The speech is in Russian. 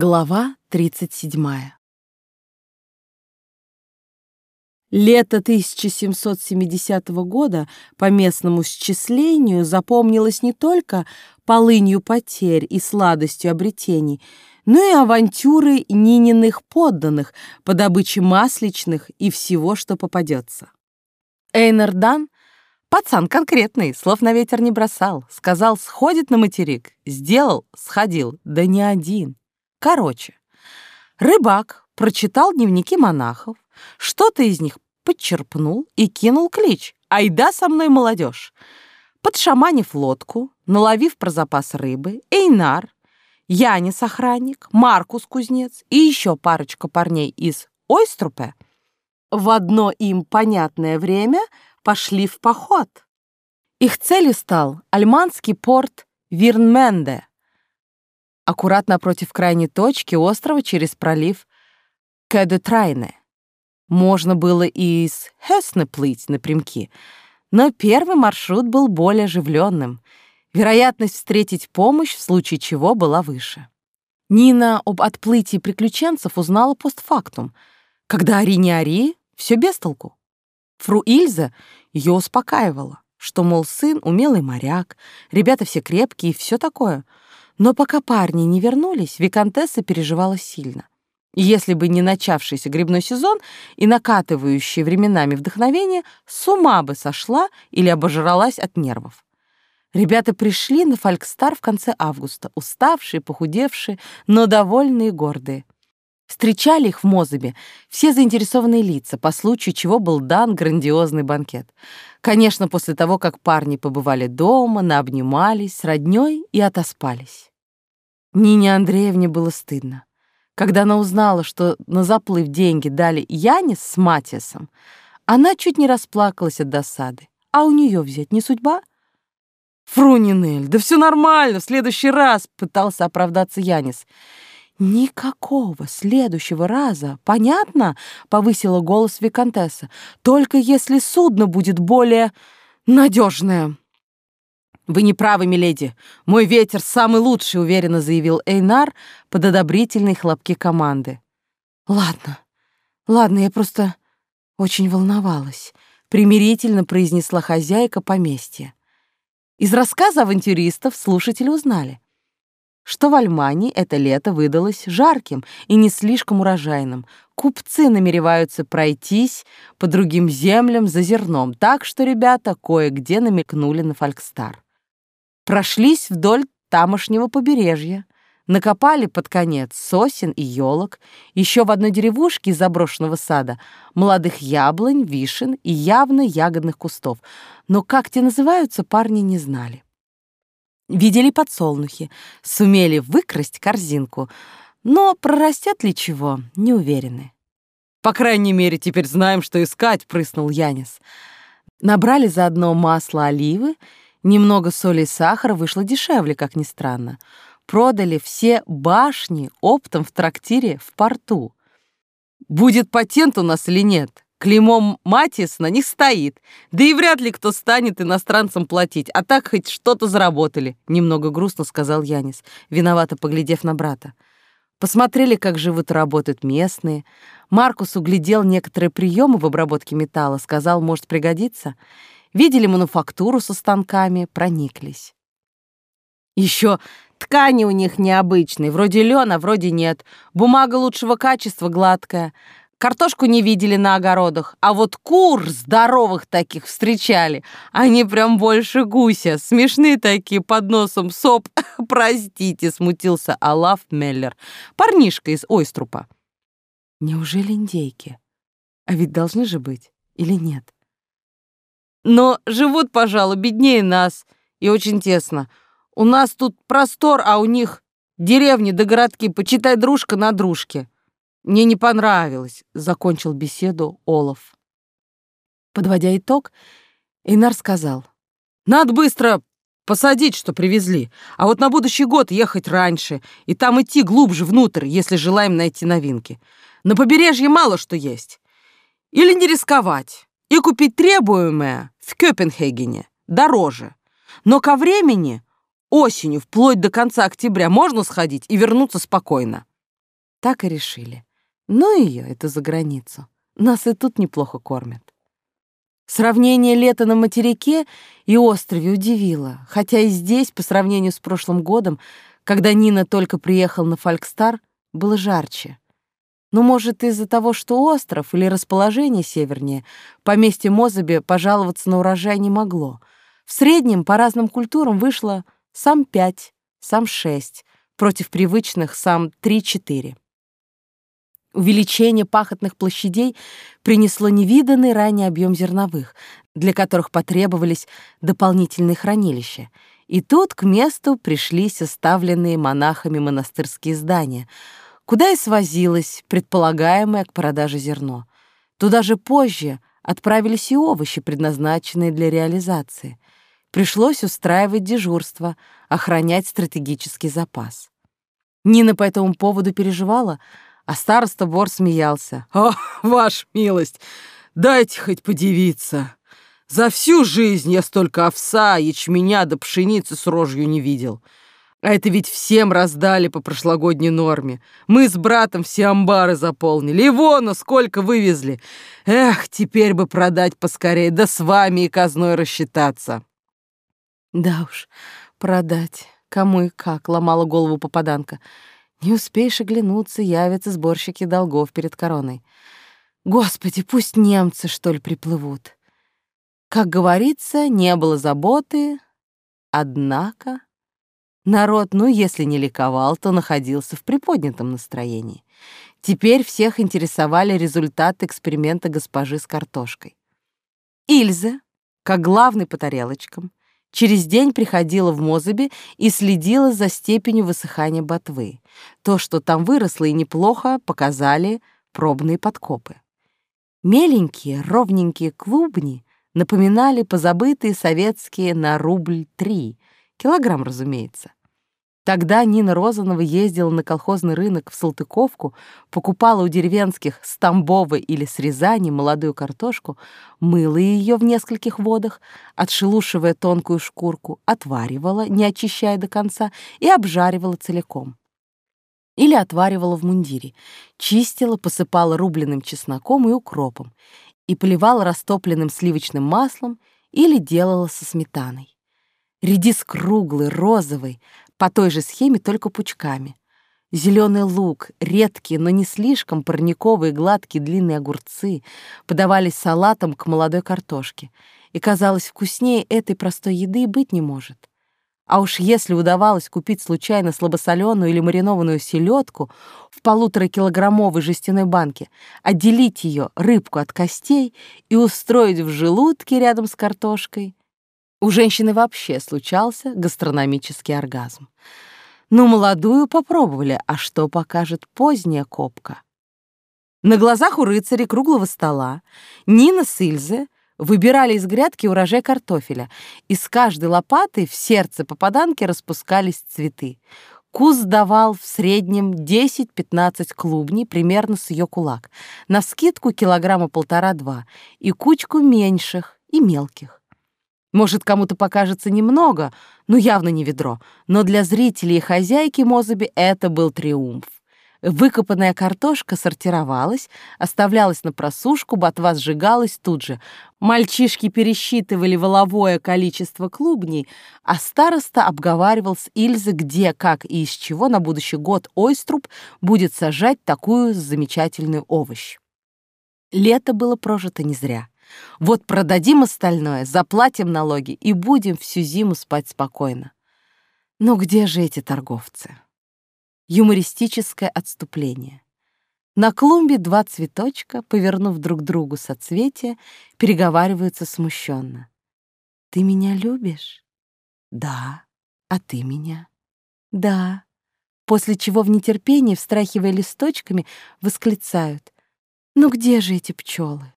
Глава 37. Лето 1770 года по местному счислению запомнилось не только полынью потерь и сладостью обретений, но и авантюры Нининых подданных по добыче масличных и всего, что попадется. Эйнер Дан, пацан конкретный, слов на ветер не бросал, сказал, сходит на материк, сделал, сходил, да не один. Короче, рыбак прочитал дневники монахов, что-то из них подчерпнул и кинул клич «Айда со мной, молодежь!». Подшаманив лодку, наловив про запас рыбы, Эйнар, Янис охранник, Маркус кузнец и еще парочка парней из Ойструпе в одно им понятное время пошли в поход. Их целью стал альманский порт Вирнменде, аккуратно напротив крайней точки острова через пролив Кэдетрайне. Можно было и из Хесны плыть напрямки, но первый маршрут был более оживленным. Вероятность встретить помощь в случае чего была выше. Нина об отплытии приключенцев узнала постфактум. Когда ори не ори, все без толку. Фру Ильза ее успокаивала, что, мол, сын умелый моряк, ребята все крепкие и все такое — но пока парни не вернулись, Викантесса переживала сильно. Если бы не начавшийся грибной сезон и накатывающее временами вдохновение, с ума бы сошла или обожралась от нервов. Ребята пришли на Фолькстар в конце августа, уставшие, похудевшие, но довольные и гордые. Встречали их в Мозыбе все заинтересованные лица, по случаю чего был дан грандиозный банкет. Конечно, после того, как парни побывали дома, наобнимались с роднёй и отоспались. Нине Андреевне было стыдно. Когда она узнала, что на заплыв деньги дали Янис с Матиасом, она чуть не расплакалась от досады. А у нее взять не судьба? «Фрунинель, да все нормально, в следующий раз!» — пытался оправдаться Янис. «Никакого следующего раза, понятно?» — повысила голос Викантесса. «Только если судно будет более надежное». «Вы не правы, миледи. Мой ветер самый лучший», — уверенно заявил Эйнар под одобрительные хлопки команды. «Ладно, ладно, я просто очень волновалась», — примирительно произнесла хозяйка поместья. Из рассказа авантюристов слушатели узнали — что в Альмании это лето выдалось жарким и не слишком урожайным. Купцы намереваются пройтись по другим землям за зерном, так что ребята кое-где намекнули на Фолькстар. Прошлись вдоль тамошнего побережья, накопали под конец сосен и елок, еще в одной деревушке из заброшенного сада молодых яблонь, вишен и явно ягодных кустов, но как те называются, парни не знали. Видели подсолнухи, сумели выкрасть корзинку, но прорастет ли чего, не уверены. «По крайней мере, теперь знаем, что искать», — прыснул Янис. Набрали заодно масло оливы, немного соли и сахара, вышло дешевле, как ни странно. Продали все башни оптом в трактире в порту. «Будет патент у нас или нет?» Клеймом Матис на них стоит. Да и вряд ли кто станет иностранцам платить, а так хоть что-то заработали», — немного грустно сказал Янис, виновато поглядев на брата. Посмотрели, как живут и работают местные. Маркус углядел некоторые приемы в обработке металла, сказал, может пригодиться. Видели мануфактуру со станками, прониклись. Еще ткани у них необычные, вроде лена, вроде нет. Бумага лучшего качества, гладкая. Картошку не видели на огородах, а вот кур здоровых таких встречали. Они прям больше гуся, смешные такие, под носом соп. Простите, смутился Алаф Меллер, парнишка из Ойструпа. Неужели индейки? А ведь должны же быть, или нет? Но живут, пожалуй, беднее нас и очень тесно. У нас тут простор, а у них деревни да городки, почитай дружка на дружке. Мне не понравилось, закончил беседу Олаф. Подводя итог, Эйнар сказал: "Надо быстро посадить, что привезли, а вот на будущий год ехать раньше и там идти глубже внутрь, если желаем найти новинки. На побережье мало что есть. Или не рисковать и купить требуемое в Копенгагене дороже. Но ко времени осенью, вплоть до конца октября, можно сходить и вернуться спокойно. Так и решили. Ну ее, это за границу. Нас и тут неплохо кормят. Сравнение лета на материке и острове удивило, хотя и здесь, по сравнению с прошлым годом, когда Нина только приехал на Фолькстар, было жарче. Но, может, из-за того, что остров или расположение севернее, поместье Мозаби пожаловаться на урожай не могло. В среднем по разным культурам вышло сам пять, сам шесть, против привычных сам три-четыре. Увеличение пахотных площадей принесло невиданный ранее объем зерновых, для которых потребовались дополнительные хранилища. И тут к месту пришлись оставленные монахами монастырские здания, куда и свозилось предполагаемое к продаже зерно. Туда же позже отправились и овощи, предназначенные для реализации. Пришлось устраивать дежурство, охранять стратегический запас. Нина по этому поводу переживала — а староста Бор смеялся. «О, ваша милость, дайте хоть подивиться. За всю жизнь я столько овса, ячменя да пшеницы с рожью не видел. А это ведь всем раздали по прошлогодней норме. Мы с братом все амбары заполнили. И вон, сколько вывезли. Эх, теперь бы продать поскорее, да с вами и казной рассчитаться. Да уж, продать. Кому и как, ломала голову попаданка. Не успеешь оглянуться, явятся сборщики долгов перед короной. Господи, пусть немцы, что ли, приплывут. Как говорится, не было заботы, однако... Народ, ну, если не ликовал, то находился в приподнятом настроении. Теперь всех интересовали результаты эксперимента госпожи с картошкой. Ильза, как главный по тарелочкам, Через день приходила в Мозыбе и следила за степенью высыхания ботвы. То, что там выросло и неплохо, показали пробные подкопы. Меленькие, ровненькие клубни напоминали позабытые советские на рубль три, килограмм, разумеется. Тогда Нина Розанова ездила на колхозный рынок в Салтыковку, покупала у деревенских с Тамбова или с Рязани молодую картошку, мыла ее в нескольких водах, отшелушивая тонкую шкурку, отваривала, не очищая до конца, и обжаривала целиком. Или отваривала в мундире, чистила, посыпала рубленым чесноком и укропом, и поливала растопленным сливочным маслом или делала со сметаной. Редис круглый, розовый, по той же схеме, только пучками. Зеленый лук, редкие, но не слишком парниковые гладкие длинные огурцы подавались салатом к молодой картошке, и казалось, вкуснее этой простой еды быть не может. А уж если удавалось купить случайно слабосоленую или маринованную селедку в полуторакилограммовой жестяной банке, отделить ее, рыбку от костей и устроить в желудке рядом с картошкой, у женщины вообще случался гастрономический оргазм. Ну, молодую попробовали, а что покажет поздняя копка? На глазах у рыцарей круглого стола Нина с Ильзе выбирали из грядки урожай картофеля, и с каждой лопатой в сердце попаданки распускались цветы. Куз давал в среднем 10-15 клубней, примерно с ее кулак, на скидку килограмма полтора-два, и кучку меньших и мелких. Может, кому-то покажется немного, ну явно не ведро, но для зрителей и хозяйки Мозаби это был триумф. Выкопанная картошка сортировалась, оставлялась на просушку, ботва сжигалась тут же. Мальчишки пересчитывали воловое количество клубней, а староста обговаривал с Ильзой, где, как и из чего на будущий год Ойструб будет сажать такую замечательную овощ. Лето было прожито не зря. Вот продадим остальное, заплатим налоги и будем всю зиму спать спокойно. Но где же эти торговцы? Юмористическое отступление. На клумбе два цветочка, повернув друг другу соцветия, переговариваются смущенно. «Ты меня любишь?» «Да». «А ты меня?» «Да». После чего в нетерпении, встряхивая листочками, восклицают. «Ну где же эти пчелы?